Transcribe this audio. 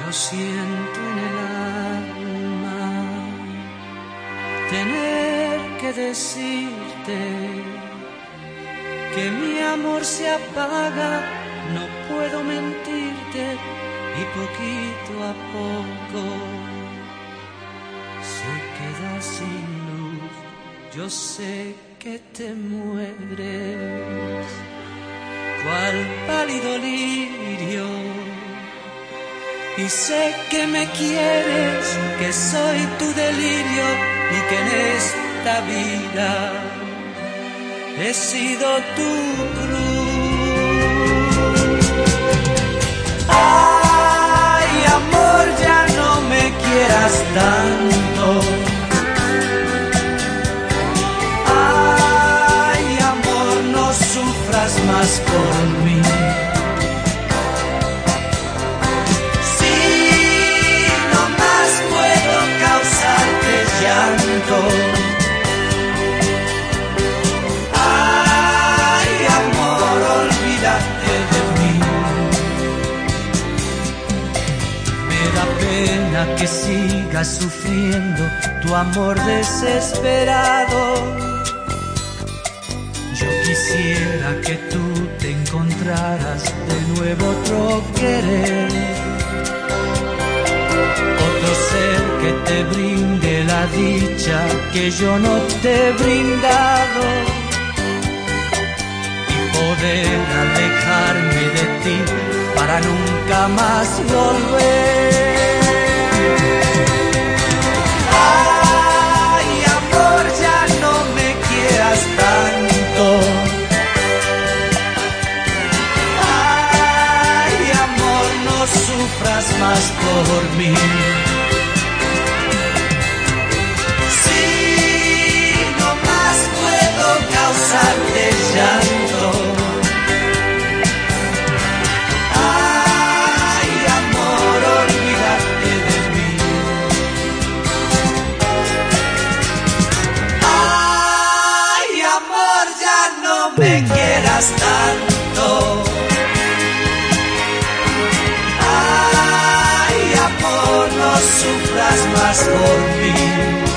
Yo siento en el alma tener que decirte que mi amor se apaga, no puedo mentirte y poquito a poco se queda sin luz. Yo sé que te mueres, cual pálido lirio. Y sé que me quieres, que soy tu delirio y que en esta vida he sido tu cruz. Ay, amor, ya no me quieras tanto. Ay, amor, no sufras más por que sigas sufriendo tu amor desesperado. Yo quisiera que tú te encontraras de nuevo otro querer. Otro ser que te brinde la dicha que yo no te he brindado y poder alejarme de ti para nunca más volver. Si no más puedo causarte llanto. Quieras tanto. Ay, amor, no sufras más por mí.